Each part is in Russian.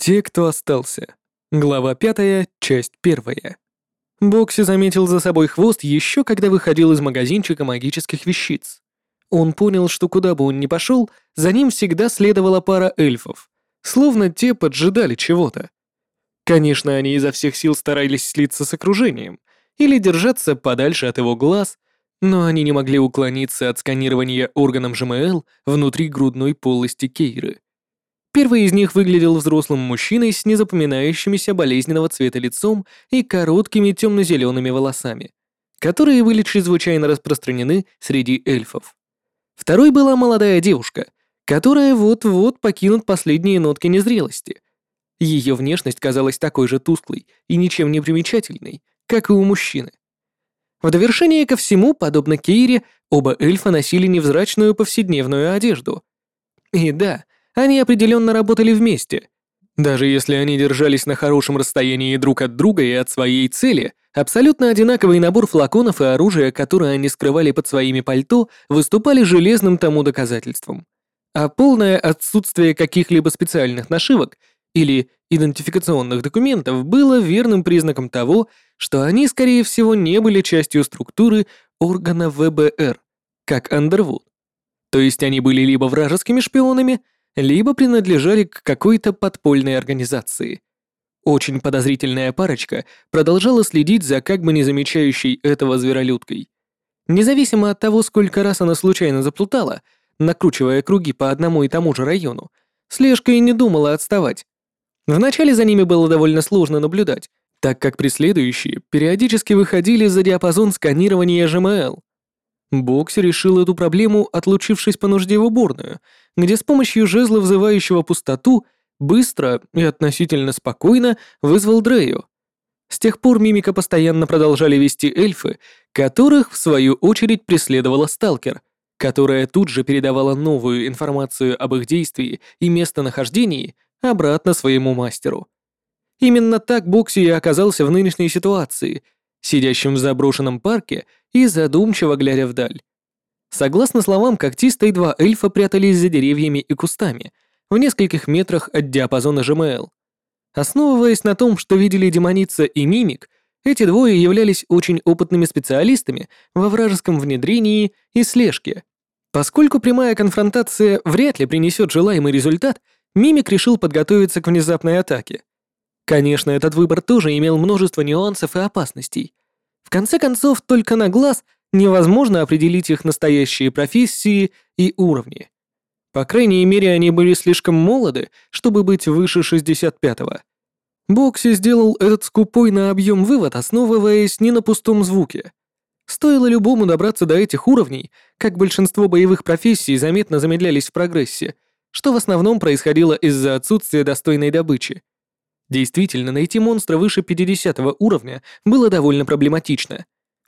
Те, кто остался. Глава пятая, часть первая. Бокси заметил за собой хвост еще когда выходил из магазинчика магических вещиц. Он понял, что куда бы он ни пошел, за ним всегда следовала пара эльфов, словно те поджидали чего-то. Конечно, они изо всех сил старались слиться с окружением или держаться подальше от его глаз, но они не могли уклониться от сканирования органом ЖМЛ внутри грудной полости Кейры. Первый из них выглядел взрослым мужчиной с незапоминающимися болезненного цвета лицом и короткими темно-зелеными волосами, которые были чрезвычайно распространены среди эльфов. Второй была молодая девушка, которая вот-вот покинут последние нотки незрелости. Ее внешность казалась такой же тусклой и ничем не примечательной, как и у мужчины. В довершение ко всему, подобно Кейре, оба эльфа носили невзрачную повседневную одежду. И да, они определенно работали вместе. Даже если они держались на хорошем расстоянии друг от друга и от своей цели, абсолютно одинаковый набор флаконов и оружия, которые они скрывали под своими пальто, выступали железным тому доказательством. А полное отсутствие каких-либо специальных нашивок или идентификационных документов было верным признаком того, что они, скорее всего, не были частью структуры органа ВБР, как Андервуд. То есть они были либо вражескими шпионами, либо принадлежали к какой-то подпольной организации. Очень подозрительная парочка продолжала следить за как бы не замечающей этого зверолюдкой. Независимо от того, сколько раз она случайно заплутала, накручивая круги по одному и тому же району, слежка и не думала отставать. Вначале за ними было довольно сложно наблюдать, так как преследующие периодически выходили за диапазон сканирования ЖМЛ, Бокси решил эту проблему, отлучившись по нужде в уборную, где с помощью жезла, взывающего пустоту, быстро и относительно спокойно вызвал Дрею. С тех пор мимика постоянно продолжали вести эльфы, которых, в свою очередь, преследовала сталкер, которая тут же передавала новую информацию об их действии и местонахождении обратно своему мастеру. Именно так Бокси и оказался в нынешней ситуации — сидящим в заброшенном парке и задумчиво глядя вдаль. Согласно словам когтистой, два эльфа прятались за деревьями и кустами, в нескольких метрах от диапазона ЖМЛ. Основываясь на том, что видели демоница и мимик, эти двое являлись очень опытными специалистами во вражеском внедрении и слежке. Поскольку прямая конфронтация вряд ли принесет желаемый результат, мимик решил подготовиться к внезапной атаке. Конечно, этот выбор тоже имел множество нюансов и опасностей. В конце концов, только на глаз невозможно определить их настоящие профессии и уровни. По крайней мере, они были слишком молоды, чтобы быть выше 65-го. Бокси сделал этот скупой на объем вывод, основываясь не на пустом звуке. Стоило любому добраться до этих уровней, как большинство боевых профессий заметно замедлялись в прогрессе, что в основном происходило из-за отсутствия достойной добычи. Действительно, найти монстра выше 50 уровня было довольно проблематично.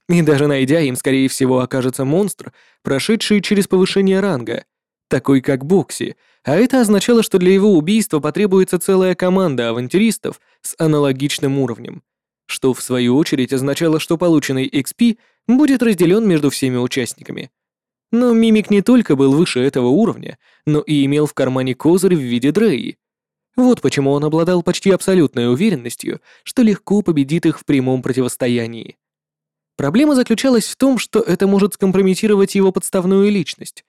И даже найдя им, скорее всего, окажется монстр, прошедший через повышение ранга, такой как Бокси, а это означало, что для его убийства потребуется целая команда авантюристов с аналогичным уровнем, что в свою очередь означало, что полученный XP будет разделен между всеми участниками. Но Мимик не только был выше этого уровня, но и имел в кармане козырь в виде Дреи, вот почему он обладал почти абсолютной уверенностью, что легко победит их в прямом противостоянии. Проблема заключалась в том, что это может скомпрометировать его подставную личность.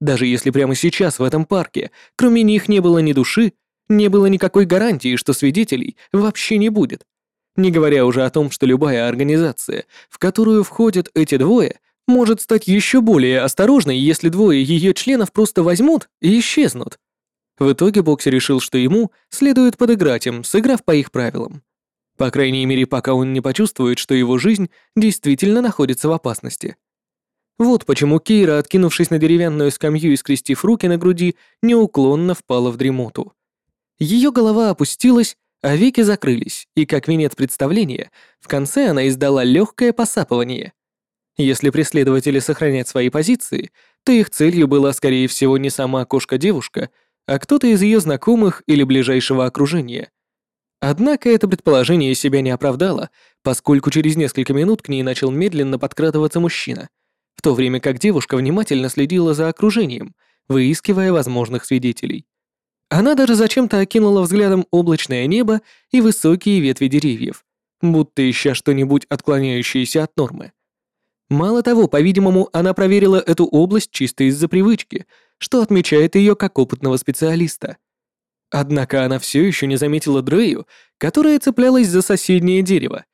Даже если прямо сейчас в этом парке, кроме них не было ни души, не было никакой гарантии, что свидетелей вообще не будет. Не говоря уже о том, что любая организация, в которую входят эти двое, может стать еще более осторожной, если двое ее членов просто возьмут и исчезнут. В итоге Бокси решил, что ему следует подыграть им, сыграв по их правилам. По крайней мере, пока он не почувствует, что его жизнь действительно находится в опасности. Вот почему Кейра, откинувшись на деревянную скамью и скрестив руки на груди, неуклонно впала в дремоту. Ее голова опустилась, а веки закрылись, и как венец представления, в конце она издала легкое посапывание. Если преследователи сохранят свои позиции, то их целью была, скорее всего, не сама кошка-девушка, а кто-то из ее знакомых или ближайшего окружения. Однако это предположение себя не оправдало, поскольку через несколько минут к ней начал медленно подкрадываться мужчина, в то время как девушка внимательно следила за окружением, выискивая возможных свидетелей. Она даже зачем-то окинула взглядом облачное небо и высокие ветви деревьев, будто ища что-нибудь отклоняющееся от нормы. Мало того, по-видимому, она проверила эту область чисто из-за привычки, что отмечает ее как опытного специалиста. Однако она все еще не заметила Дрею, которая цеплялась за соседнее дерево.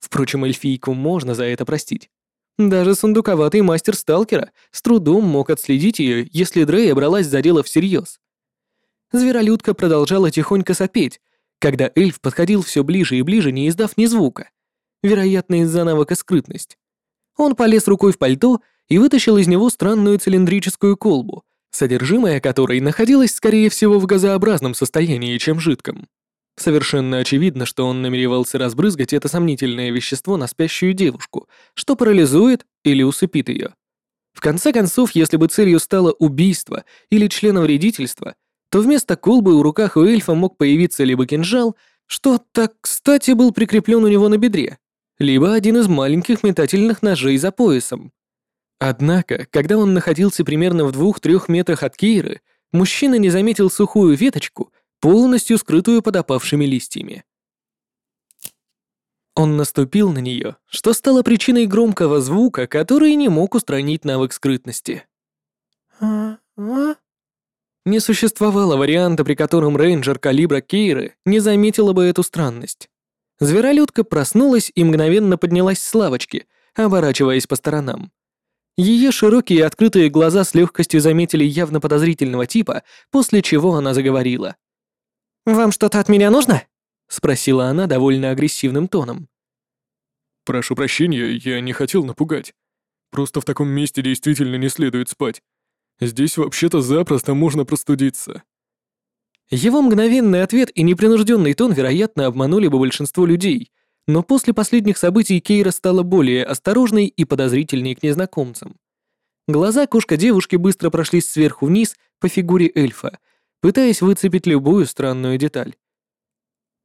Впрочем, эльфийку можно за это простить. Даже сундуковатый мастер сталкера с трудом мог отследить ее, если Дрея бралась за дело всерьез. Зверолюдка продолжала тихонько сопеть, когда эльф подходил все ближе и ближе, не издав ни звука. Вероятно, из-за навыка скрытность. Он полез рукой в пальто и вытащил из него странную цилиндрическую колбу, содержимое которой находилось, скорее всего, в газообразном состоянии, чем жидком. Совершенно очевидно, что он намеревался разбрызгать это сомнительное вещество на спящую девушку, что парализует или усыпит ее. В конце концов, если бы целью стало убийство или членовредительство, то вместо колбы у руках у эльфа мог появиться либо кинжал, что так кстати был прикреплен у него на бедре, либо один из маленьких метательных ножей за поясом. Однако, когда он находился примерно в двух-трех метрах от Кейры, мужчина не заметил сухую веточку, полностью скрытую под опавшими листьями. Он наступил на нее, что стало причиной громкого звука, который не мог устранить навык скрытности. Не существовало варианта, при котором рейнджер калибра Кейры не заметила бы эту странность. Зверолюдка проснулась и мгновенно поднялась с лавочки, оборачиваясь по сторонам. Ее широкие открытые глаза с легкостью заметили явно подозрительного типа, после чего она заговорила. «Вам что-то от меня нужно?» — спросила она довольно агрессивным тоном. «Прошу прощения, я не хотел напугать. Просто в таком месте действительно не следует спать. Здесь вообще-то запросто можно простудиться». Его мгновенный ответ и непринужденный тон, вероятно, обманули бы большинство людей, но после последних событий Кейра стала более осторожной и подозрительней к незнакомцам. Глаза кошка девушки быстро прошлись сверху вниз по фигуре эльфа, пытаясь выцепить любую странную деталь.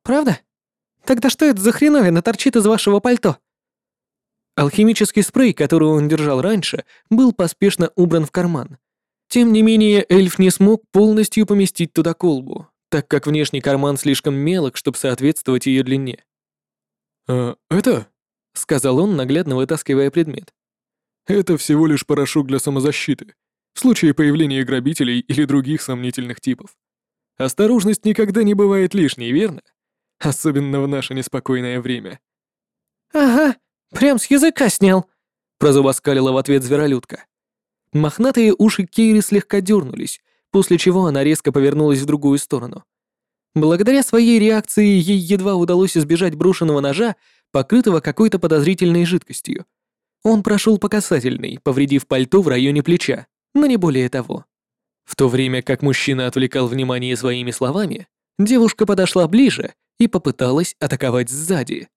«Правда? Тогда что это за хреновина торчит из вашего пальто?» Алхимический спрей, который он держал раньше, был поспешно убран в карман. Тем не менее, эльф не смог полностью поместить туда колбу, так как внешний карман слишком мелок, чтобы соответствовать ее длине. «А это?» — сказал он, наглядно вытаскивая предмет. «Это всего лишь порошок для самозащиты, в случае появления грабителей или других сомнительных типов. Осторожность никогда не бывает лишней, верно? Особенно в наше неспокойное время». «Ага, прям с языка снял», — прозубоскалила в ответ зверолюдка. Мохнатые уши Кейри слегка дернулись, после чего она резко повернулась в другую сторону. Благодаря своей реакции ей едва удалось избежать брошенного ножа, покрытого какой-то подозрительной жидкостью. Он прошел по касательной, повредив пальто в районе плеча, но не более того. В то время как мужчина отвлекал внимание своими словами, девушка подошла ближе и попыталась атаковать сзади.